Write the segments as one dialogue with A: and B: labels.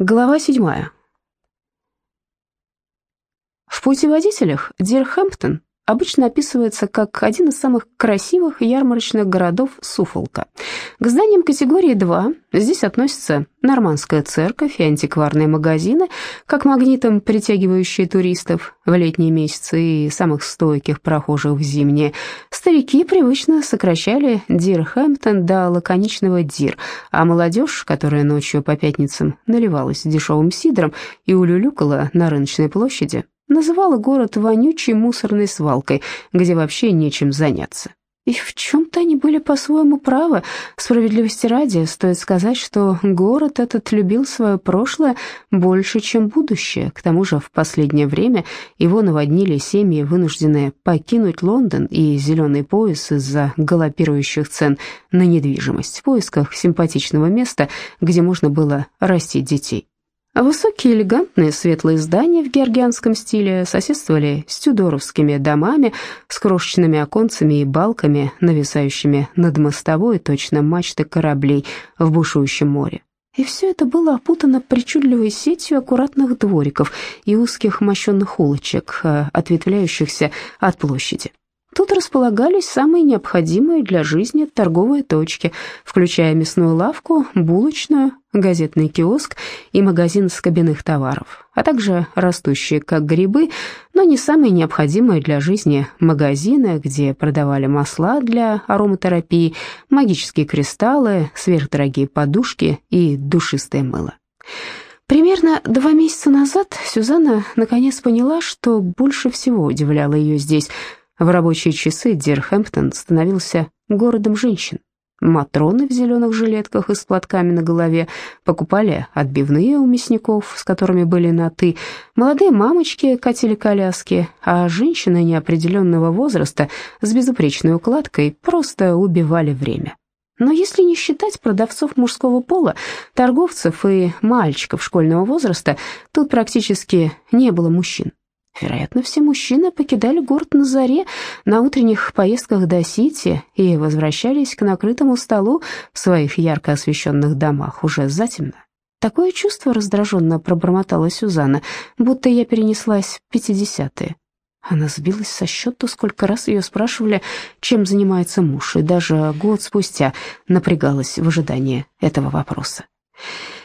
A: Глава седьмая. В путеводителях Дирхэмптон обычно описывается как один из самых красивых ярмарочных городов Суфолка. К зданиям категории 2 здесь относятся Нормандская церковь и антикварные магазины, как магнитом притягивающие туристов в летние месяцы и самых стойких прохожих в зимние. Старики привычно сокращали Дирхэмптон до лаконичного Дир, а молодежь, которая ночью по пятницам наливалась дешевым сидром и улюлюкала на рыночной площади, называла город вонючей мусорной свалкой, где вообще нечем заняться. И в чем-то они были по-своему правы. Справедливости ради, стоит сказать, что город этот любил свое прошлое больше, чем будущее. К тому же в последнее время его наводнили семьи, вынужденные покинуть Лондон и зеленый пояс из-за галопирующих цен на недвижимость в поисках симпатичного места, где можно было растить детей. А высокие элегантные светлые здания в георгианском стиле соседствовали с тюдоровскими домами с крошечными оконцами и балками, нависающими над мостовой точно мачты кораблей в бушующем море. И все это было опутано причудливой сетью аккуратных двориков и узких мощенных улочек, э, ответвляющихся от площади. Тут располагались самые необходимые для жизни торговые точки, включая мясную лавку, булочную, газетный киоск и магазин с кабинных товаров, а также растущие как грибы, но не самые необходимые для жизни магазины, где продавали масла для ароматерапии, магические кристаллы, сверхдорогие подушки и душистое мыло. Примерно два месяца назад Сюзанна наконец поняла, что больше всего удивляло ее здесь – в рабочие часы Дирхэмптон становился городом женщин. Матроны в зеленых жилетках и с платками на голове покупали отбивные у мясников, с которыми были на «ты». Молодые мамочки катили коляски, а женщины неопределенного возраста с безупречной укладкой просто убивали время. Но если не считать продавцов мужского пола, торговцев и мальчиков школьного возраста, тут практически не было мужчин. Вероятно, все мужчины покидали город на заре на утренних поездках до Сити и возвращались к накрытому столу в своих ярко освещенных домах уже затемно. Такое чувство раздраженно пробормотала Сюзанна, будто я перенеслась в пятидесятые. Она сбилась со счета, сколько раз ее спрашивали, чем занимается муж, и даже год спустя напрягалась в ожидании этого вопроса.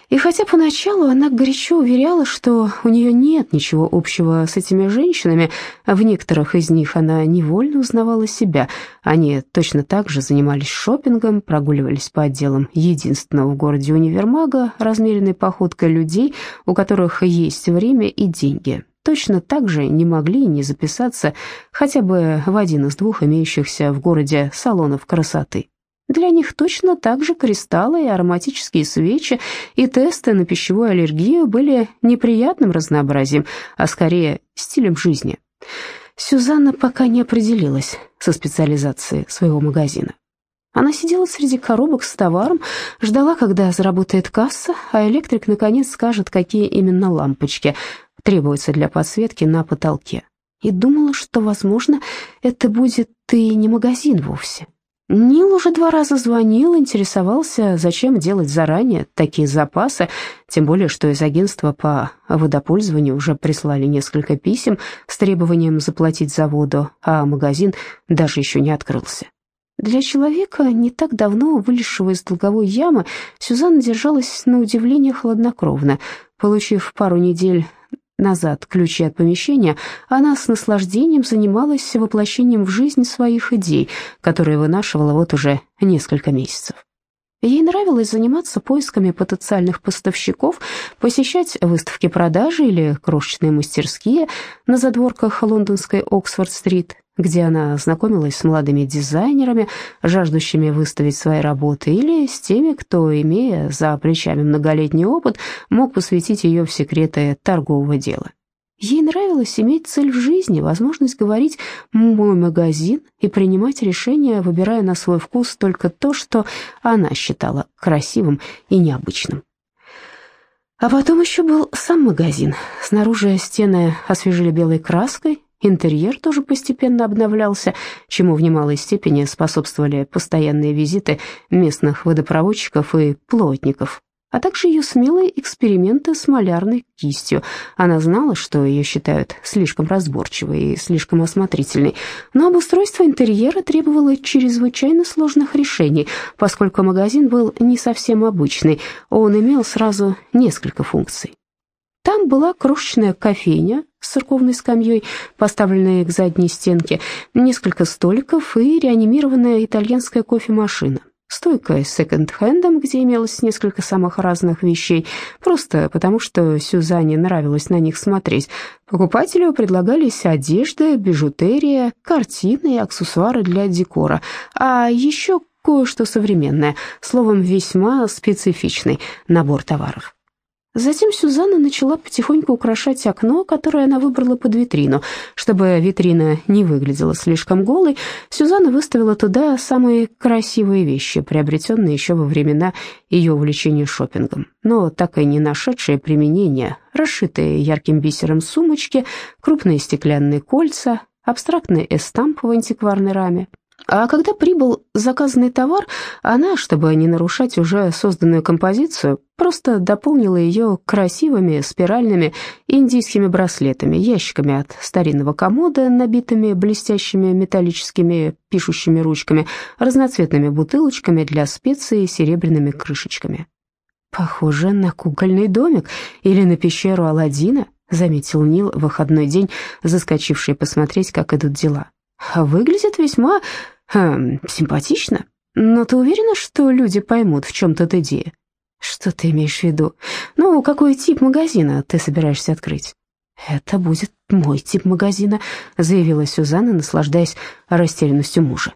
A: И хотя поначалу она горячо уверяла, что у нее нет ничего общего с этими женщинами, а в некоторых из них она невольно узнавала себя. Они точно так же занимались шопингом, прогуливались по отделам единственного в городе универмага, размеренной походкой людей, у которых есть время и деньги. Точно так же не могли не записаться хотя бы в один из двух имеющихся в городе салонов красоты. Для них точно так же кристаллы и ароматические свечи и тесты на пищевую аллергию были неприятным разнообразием, а скорее стилем жизни. Сюзанна пока не определилась со специализацией своего магазина. Она сидела среди коробок с товаром, ждала, когда заработает касса, а электрик наконец скажет, какие именно лампочки требуются для подсветки на потолке. И думала, что, возможно, это будет и не магазин вовсе, Нил уже два раза звонил, интересовался, зачем делать заранее такие запасы, тем более, что из агентства по водопользованию уже прислали несколько писем с требованием заплатить за воду, а магазин даже еще не открылся. Для человека, не так давно вылезшего из долговой ямы, Сюзанна держалась на удивление хладнокровно. Получив пару недель назад ключи от помещения, она с наслаждением занималась воплощением в жизнь своих идей, которые вынашивала вот уже несколько месяцев. Ей нравилось заниматься поисками потенциальных поставщиков, посещать выставки продажи или крошечные мастерские на задворках лондонской Оксфорд-стрит, где она знакомилась с молодыми дизайнерами, жаждущими выставить свои работы, или с теми, кто, имея за плечами многолетний опыт, мог посвятить ее в секреты торгового дела. Ей нравилось иметь цель в жизни, возможность говорить «мой магазин» и принимать решения, выбирая на свой вкус только то, что она считала красивым и необычным. А потом еще был сам магазин. Снаружи стены освежили белой краской, Интерьер тоже постепенно обновлялся, чему в немалой степени способствовали постоянные визиты местных водопроводчиков и плотников. А также ее смелые эксперименты с малярной кистью. Она знала, что ее считают слишком разборчивой и слишком осмотрительной, но обустройство интерьера требовало чрезвычайно сложных решений, поскольку магазин был не совсем обычный, он имел сразу несколько функций. Там была крошечная кофейня с церковной скамьей, поставленная к задней стенке, несколько столиков и реанимированная итальянская кофемашина. Стойка с секонд-хендом, где имелось несколько самых разных вещей, просто потому что Сюзанне нравилось на них смотреть. Покупателю предлагались одежда, бижутерия, картины и аксессуары для декора, а еще кое-что современное, словом, весьма специфичный набор товаров. Затем Сюзанна начала потихоньку украшать окно, которое она выбрала под витрину. Чтобы витрина не выглядела слишком голой, Сюзанна выставила туда самые красивые вещи, приобретенные еще во времена ее увлечения шопингом, но так и не нашедшие применения, расшитые ярким бисером сумочки, крупные стеклянные кольца, абстрактный эстамп в антикварной раме, а когда прибыл заказанный товар, она, чтобы не нарушать уже созданную композицию, просто дополнила ее красивыми спиральными индийскими браслетами, ящиками от старинного комода, набитыми блестящими металлическими пишущими ручками, разноцветными бутылочками для специй и серебряными крышечками. «Похоже на кукольный домик или на пещеру Аладдина», заметил Нил в выходной день, заскочивший посмотреть, как идут дела. «Выглядит весьма Хм, симпатично. Но ты уверена, что люди поймут, в чем тут идея? Что ты имеешь в виду? Ну, какой тип магазина ты собираешься открыть? Это будет мой тип магазина, заявила Сюзанна, наслаждаясь растерянностью мужа.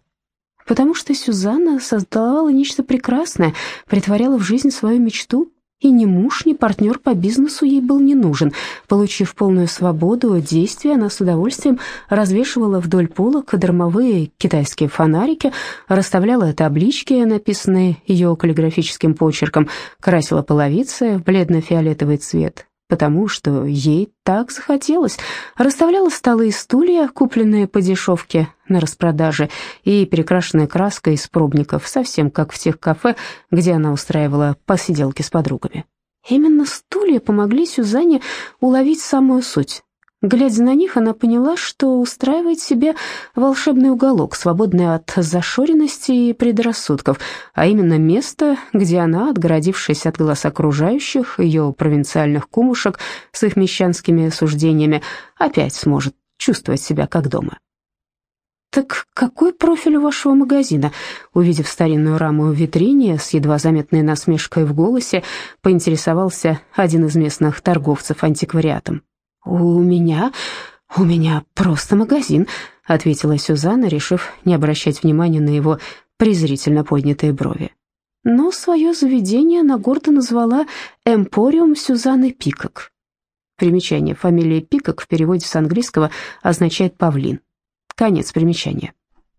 A: Потому что Сюзанна создавала нечто прекрасное, притворяла в жизнь свою мечту, и ни муж, ни партнер по бизнесу ей был не нужен. Получив полную свободу действия, она с удовольствием развешивала вдоль полок дармовые китайские фонарики, расставляла таблички, написанные ее каллиграфическим почерком, красила половицы в бледно-фиолетовый цвет, потому что ей так захотелось. Расставляла столы и стулья, купленные по дешевке на распродаже, и перекрашенная краской из пробников, совсем как в тех кафе, где она устраивала посиделки с подругами. Именно стулья помогли Сюзанне уловить самую суть. Глядя на них, она поняла, что устраивает себе волшебный уголок, свободный от зашоренности и предрассудков, а именно место, где она, отгородившись от глаз окружающих, ее провинциальных кумушек с их мещанскими суждениями, опять сможет чувствовать себя как дома. «Так какой профиль у вашего магазина?» Увидев старинную раму в витрине с едва заметной насмешкой в голосе, поинтересовался один из местных торговцев антиквариатом. «У меня... у меня просто магазин», — ответила Сюзанна, решив не обращать внимания на его презрительно поднятые брови. Но свое заведение она гордо назвала «Эмпориум Сюзанны Пикок». Примечание. Фамилия Пикок в переводе с английского означает «павлин». Конец примечания.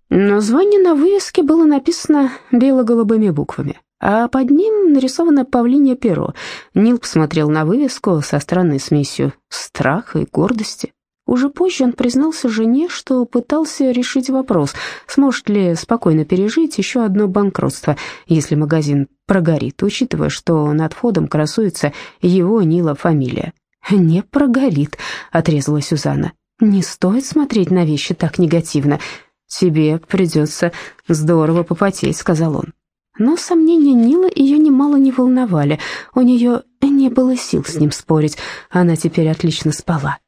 A: Название на вывеске было написано бело-голубыми буквами а под ним нарисовано павлинье перо. Нил посмотрел на вывеску со странной смесью страха и гордости. Уже позже он признался жене, что пытался решить вопрос, сможет ли спокойно пережить еще одно банкротство, если магазин прогорит, учитывая, что над входом красуется его Нила фамилия. «Не прогорит», — отрезала Сюзанна. «Не стоит смотреть на вещи так негативно. Тебе придется здорово попотеть», — сказал он. Но сомнения Нила ее немало не волновали. У нее не было сил с ним спорить. Она теперь отлично спала.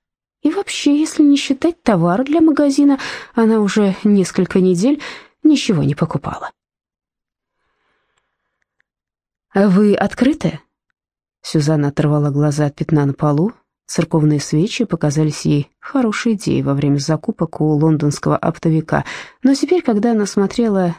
A: И вообще, если не считать товара для магазина, она уже несколько недель ничего не покупала. «Вы открыты?» Сюзанна оторвала глаза от пятна на полу. Церковные свечи показались ей хорошей идеей во время закупок у лондонского оптовика, но теперь, когда она смотрела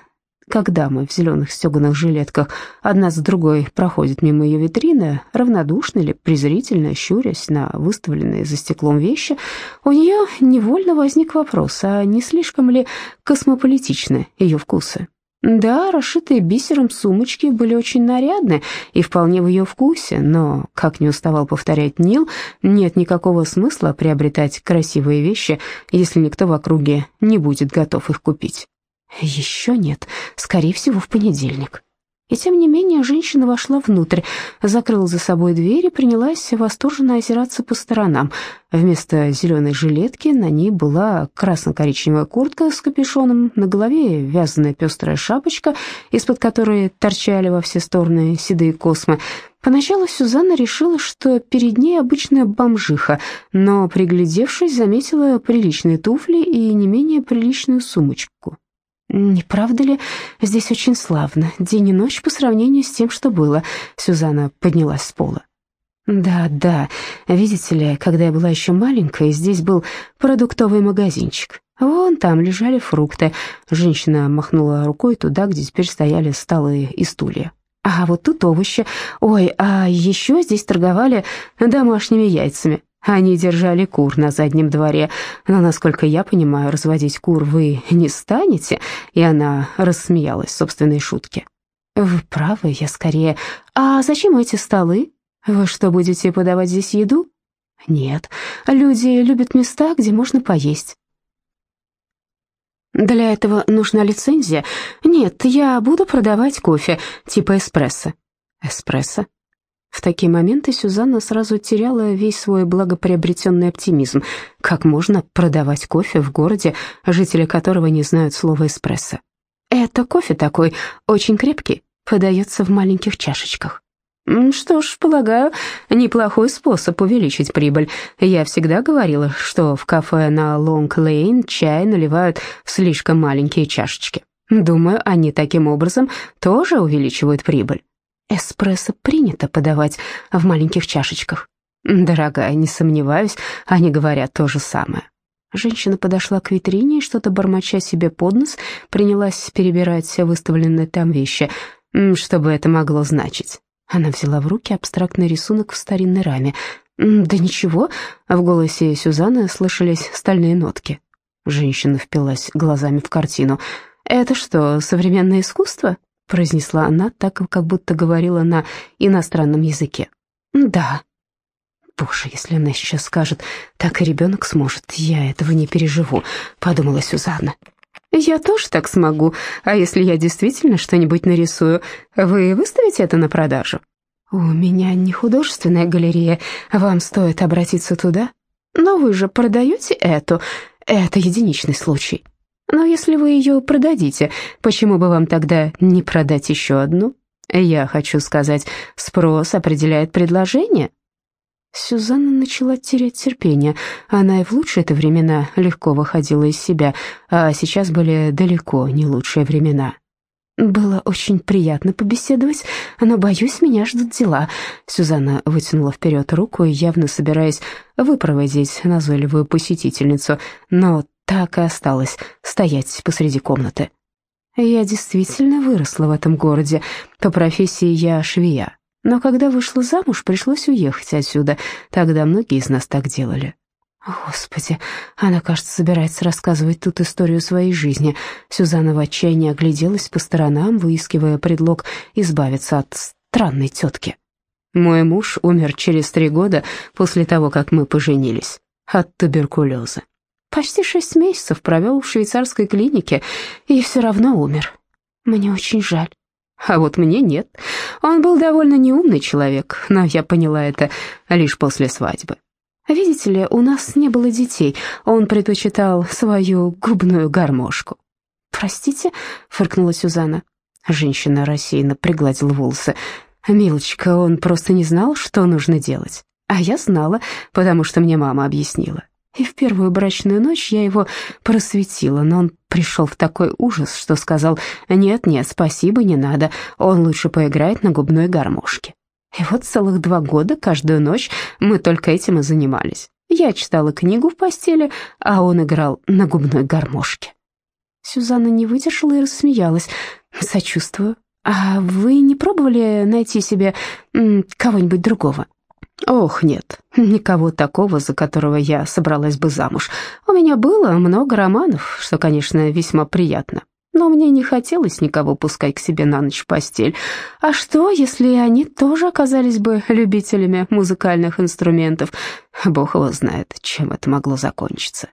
A: когда мы в зеленых стеганых жилетках одна за другой проходят мимо ее витрины, равнодушно или презрительно щурясь на выставленные за стеклом вещи, у нее невольно возник вопрос, а не слишком ли космополитичны ее вкусы? Да, расшитые бисером сумочки были очень нарядны и вполне в ее вкусе, но, как не уставал повторять Нил, нет никакого смысла приобретать красивые вещи, если никто в округе не будет готов их купить. Еще нет, скорее всего, в понедельник. И тем не менее женщина вошла внутрь, закрыла за собой дверь и принялась восторженно озираться по сторонам. Вместо зеленой жилетки на ней была красно-коричневая куртка с капюшоном, на голове вязаная пестрая шапочка, из-под которой торчали во все стороны седые космы. Поначалу Сюзанна решила, что перед ней обычная бомжиха, но, приглядевшись, заметила приличные туфли и не менее приличную сумочку. «Не правда ли, здесь очень славно, день и ночь по сравнению с тем, что было?» Сюзанна поднялась с пола. «Да, да, видите ли, когда я была еще маленькая, здесь был продуктовый магазинчик. Вон там лежали фрукты». Женщина махнула рукой туда, где теперь стояли столы и стулья. «А вот тут овощи. Ой, а еще здесь торговали домашними яйцами. Они держали кур на заднем дворе, но, насколько я понимаю, разводить кур вы не станете, и она рассмеялась собственной шутке. Вы правы, я скорее... А зачем эти столы? Вы что, будете подавать здесь еду? Нет, люди любят места, где можно поесть. Для этого нужна лицензия? Нет, я буду продавать кофе, типа эспрессо. Эспрессо? В такие моменты Сюзанна сразу теряла весь свой благоприобретенный оптимизм. Как можно продавать кофе в городе, жители которого не знают слова «эспрессо»? Это кофе такой, очень крепкий, подается в маленьких чашечках. Что ж, полагаю, неплохой способ увеличить прибыль. Я всегда говорила, что в кафе на Лонг-Лейн чай наливают в слишком маленькие чашечки. Думаю, они таким образом тоже увеличивают прибыль. Эспрессо принято подавать в маленьких чашечках. Дорогая, не сомневаюсь, они говорят то же самое. Женщина подошла к витрине и, что-то бормоча себе под нос, принялась перебирать выставленные там вещи. Что бы это могло значить? Она взяла в руки абстрактный рисунок в старинной раме. «Да ничего», — в голосе Сюзанны слышались стальные нотки. Женщина впилась глазами в картину. «Это что, современное искусство?» Произнесла она так, как будто говорила на иностранном языке. «Да». «Боже, если она сейчас скажет, так и ребенок сможет, я этого не переживу», — подумала Сюзанна. «Я тоже так смогу, а если я действительно что-нибудь нарисую, вы выставите это на продажу?» «У меня не художественная галерея, вам стоит обратиться туда». «Но вы же продаете эту, это единичный случай». Но если вы ее продадите, почему бы вам тогда не продать еще одну? Я хочу сказать, спрос определяет предложение. Сюзанна начала терять терпение. Она и в лучшие-то времена легко выходила из себя, а сейчас были далеко не лучшие времена. «Было очень приятно побеседовать, но, боюсь, меня ждут дела». Сюзанна вытянула вперед руку, явно собираясь выпроводить назойливую посетительницу, но так и осталась стоять посреди комнаты. Я действительно выросла в этом городе. По профессии я швея. Но когда вышла замуж, пришлось уехать отсюда. Тогда многие из нас так делали. Господи, она, кажется, собирается рассказывать тут историю своей жизни. Сюзанна в отчаянии огляделась по сторонам, выискивая предлог избавиться от странной тетки. Мой муж умер через три года после того, как мы поженились. От туберкулеза. Почти шесть месяцев провел в швейцарской клинике и все равно умер. Мне очень жаль. А вот мне нет. Он был довольно неумный человек, но я поняла это лишь после свадьбы. Видите ли, у нас не было детей. Он предпочитал свою губную гармошку. «Простите», — фыркнула Сюзанна. Женщина рассеянно пригладила волосы. «Милочка, он просто не знал, что нужно делать. А я знала, потому что мне мама объяснила. И в первую брачную ночь я его просветила, но он пришел в такой ужас, что сказал «Нет-нет, спасибо, не надо, он лучше поиграет на губной гармошке». И вот целых два года каждую ночь мы только этим и занимались. Я читала книгу в постели, а он играл на губной гармошке. Сюзанна не выдержала и рассмеялась. «Сочувствую. А вы не пробовали найти себе кого-нибудь другого?» Ох, нет, никого такого, за которого я собралась бы замуж. У меня было много романов, что, конечно, весьма приятно. Но мне не хотелось никого пускать к себе на ночь в постель. А что, если они тоже оказались бы любителями музыкальных инструментов? Бог его знает, чем это могло закончиться.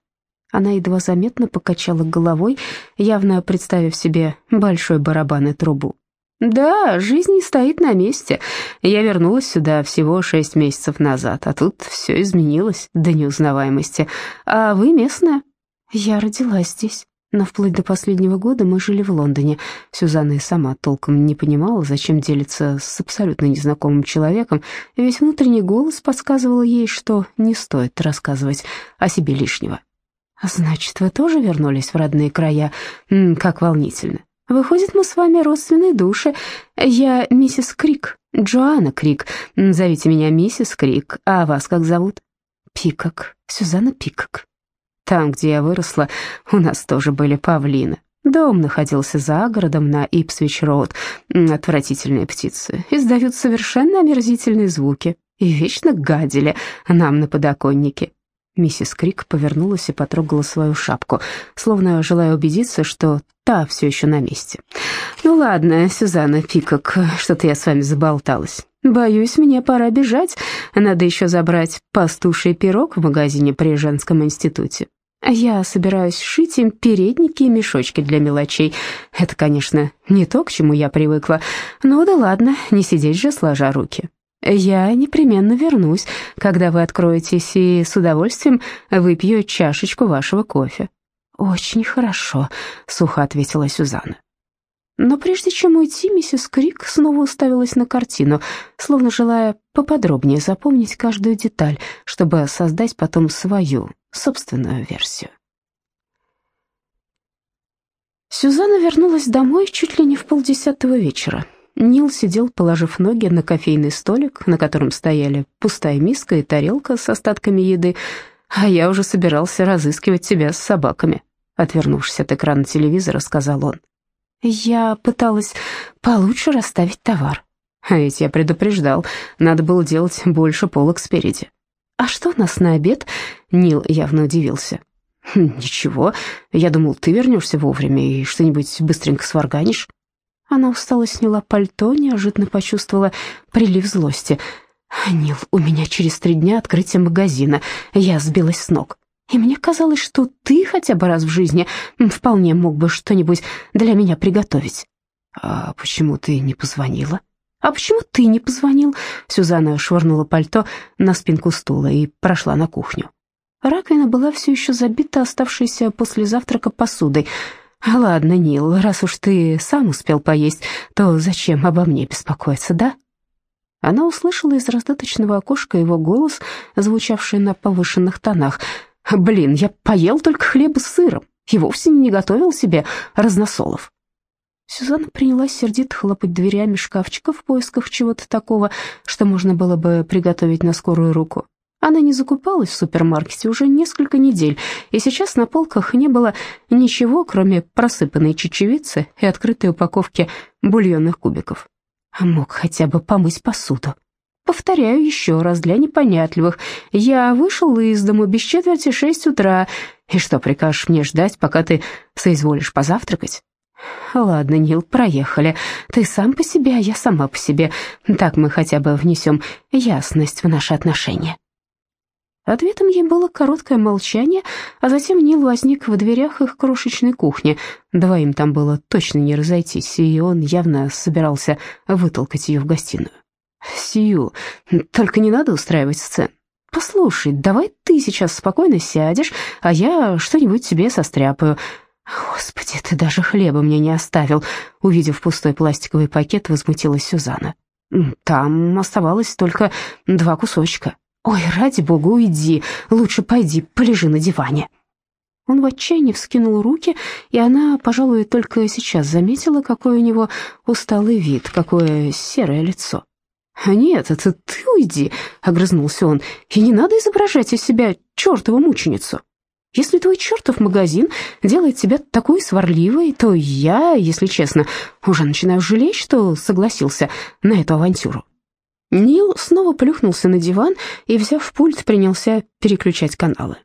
A: Она едва заметно покачала головой, явно представив себе большой барабан и трубу. Да, жизнь не стоит на месте. Я вернулась сюда всего шесть месяцев назад, а тут все изменилось до неузнаваемости. А вы местная? Я родилась здесь. Но вплоть до последнего года мы жили в Лондоне. Сюзанна и сама толком не понимала, зачем делиться с абсолютно незнакомым человеком, ведь внутренний голос подсказывал ей, что не стоит рассказывать о себе лишнего. «Значит, вы тоже вернулись в родные края? Как волнительно. Выходит, мы с вами родственные души. Я миссис Крик, Джоанна Крик. Зовите меня миссис Крик. А вас как зовут?» «Пикок. Сюзанна Пикок». Там, где я выросла, у нас тоже были павлины. Дом находился за городом на Ипсвич-роуд. Отвратительные птицы. Издают совершенно омерзительные звуки. И вечно гадили нам на подоконнике. Миссис Крик повернулась и потрогала свою шапку, словно желая убедиться, что та все еще на месте. «Ну ладно, Сюзанна Пикок, что-то я с вами заболталась. Боюсь, мне пора бежать. Надо еще забрать пастуший пирог в магазине при женском институте. Я собираюсь шить им передники и мешочки для мелочей. Это, конечно, не то, к чему я привыкла. Но да ладно, не сидеть же сложа руки. Я непременно вернусь, когда вы откроетесь, и с удовольствием выпью чашечку вашего кофе». «Очень хорошо», — сухо ответила Сюзанна. Но прежде чем уйти, миссис Крик снова уставилась на картину, словно желая поподробнее запомнить каждую деталь, чтобы создать потом свою, собственную версию. Сюзанна вернулась домой чуть ли не в полдесятого вечера. Нил сидел, положив ноги на кофейный столик, на котором стояли пустая миска и тарелка с остатками еды, а я уже собирался разыскивать тебя с собаками. Отвернувшись от экрана телевизора, сказал он. Я пыталась получше расставить товар. А ведь я предупреждал, надо было делать больше полок спереди. «А что у нас на обед?» Нил явно удивился. «Хм, «Ничего, я думал, ты вернешься вовремя и что-нибудь быстренько сварганишь». Она устало сняла пальто, неожиданно почувствовала прилив злости. «Нил, у меня через три дня открытие магазина. Я сбилась с ног. И мне казалось, что ты хотя бы раз в жизни вполне мог бы что-нибудь для меня приготовить». «А почему ты не позвонила?» «А почему ты не позвонил?» Сюзанна швырнула пальто на спинку стула и прошла на кухню. Раковина была все еще забита оставшейся после завтрака посудой. «Ладно, Нил, раз уж ты сам успел поесть, то зачем обо мне беспокоиться, да?» Она услышала из раздаточного окошка его голос, звучавший на повышенных тонах. «Блин, я поел только хлеба с сыром и вовсе не готовил себе разносолов». Сюзанна принялась сердито хлопать дверями шкафчика в поисках чего-то такого, что можно было бы приготовить на скорую руку. Она не закупалась в супермаркете уже несколько недель, и сейчас на полках не было ничего, кроме просыпанной чечевицы и открытой упаковки бульонных кубиков. А мог хотя бы помыть посуду. Повторяю еще раз для непонятливых. Я вышел из дома без четверти шесть утра. И что, прикажешь мне ждать, пока ты соизволишь позавтракать? «Ладно, Нил, проехали. Ты сам по себе, а я сама по себе. Так мы хотя бы внесем ясность в наши отношения». Ответом ей было короткое молчание, а затем Нил возник в дверях их крошечной кухни. Двоим там было точно не разойтись, и он явно собирался вытолкать ее в гостиную. «Сью, только не надо устраивать сцен. Послушай, давай ты сейчас спокойно сядешь, а я что-нибудь тебе состряпаю». «Господи, ты даже хлеба мне не оставил!» Увидев пустой пластиковый пакет, возмутилась Сюзанна. «Там оставалось только два кусочка. Ой, ради бога, уйди, лучше пойди, полежи на диване». Он в отчаянии вскинул руки, и она, пожалуй, только сейчас заметила, какой у него усталый вид, какое серое лицо. «Нет, это ты уйди», — огрызнулся он, — «и не надо изображать из себя чертову мученицу». Если твой чертов магазин делает тебя такой сварливой, то я, если честно, уже начинаю жалеть, что согласился на эту авантюру». Нил снова плюхнулся на диван и, взяв пульт, принялся переключать каналы.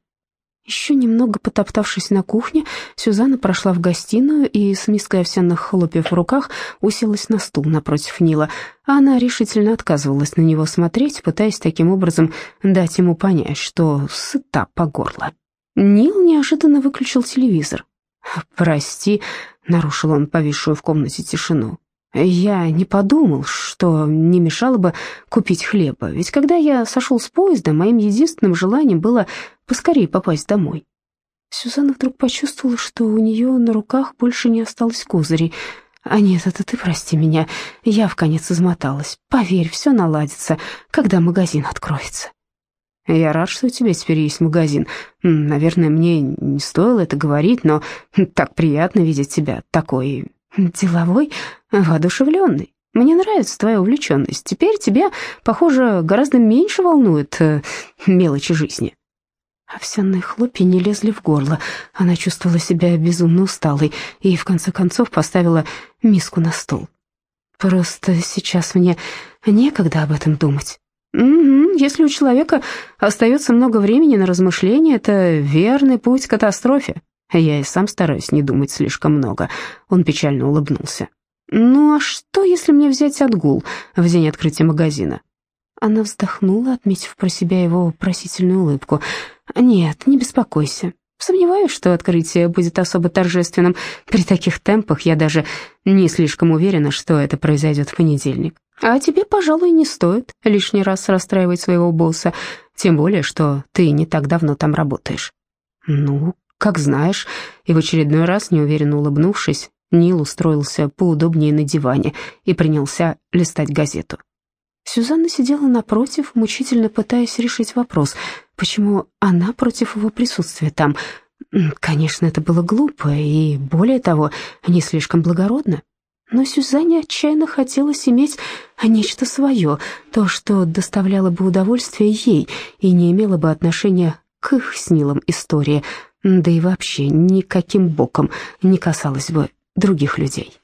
A: Еще немного потоптавшись на кухне, Сюзанна прошла в гостиную и с миской овсяных хлопьев в руках уселась на стул напротив Нила. Она решительно отказывалась на него смотреть, пытаясь таким образом дать ему понять, что сыта по горло. Нил неожиданно выключил телевизор. «Прости», — нарушил он повисшую в комнате тишину. Я не подумал, что не мешало бы купить хлеба, ведь когда я сошел с поезда, моим единственным желанием было поскорее попасть домой. Сюзанна вдруг почувствовала, что у нее на руках больше не осталось козырей. «А нет, это ты прости меня, я в конец измоталась. Поверь, все наладится, когда магазин откроется». «Я рад, что у тебя теперь есть магазин. Наверное, мне не стоило это говорить, но так приятно видеть тебя такой деловой, воодушевленный. Мне нравится твоя увлеченность. Теперь тебя, похоже, гораздо меньше волнует э, мелочи жизни». Овсяные хлопья не лезли в горло. Она чувствовала себя безумно усталой и, в конце концов, поставила миску на стол. «Просто сейчас мне некогда об этом думать». «Угу, если у человека остается много времени на размышления, это верный путь к катастрофе. Я и сам стараюсь не думать слишком много». Он печально улыбнулся. «Ну а что, если мне взять отгул в день открытия магазина?» Она вздохнула, отметив про себя его вопросительную улыбку. «Нет, не беспокойся. Сомневаюсь, что открытие будет особо торжественным. При таких темпах я даже не слишком уверена, что это произойдет в понедельник. А тебе, пожалуй, не стоит лишний раз расстраивать своего босса, тем более, что ты не так давно там работаешь». «Ну, как знаешь». И в очередной раз, неуверенно улыбнувшись, Нил устроился поудобнее на диване и принялся листать газету. Сюзанна сидела напротив, мучительно пытаясь решить вопрос, почему она против его присутствия там. Конечно, это было глупо и, более того, не слишком благородно. Но Сюзанне отчаянно хотелось иметь нечто свое, то, что доставляло бы удовольствие ей и не имело бы отношения к их с Нилом истории, да и вообще никаким боком не касалось бы других людей.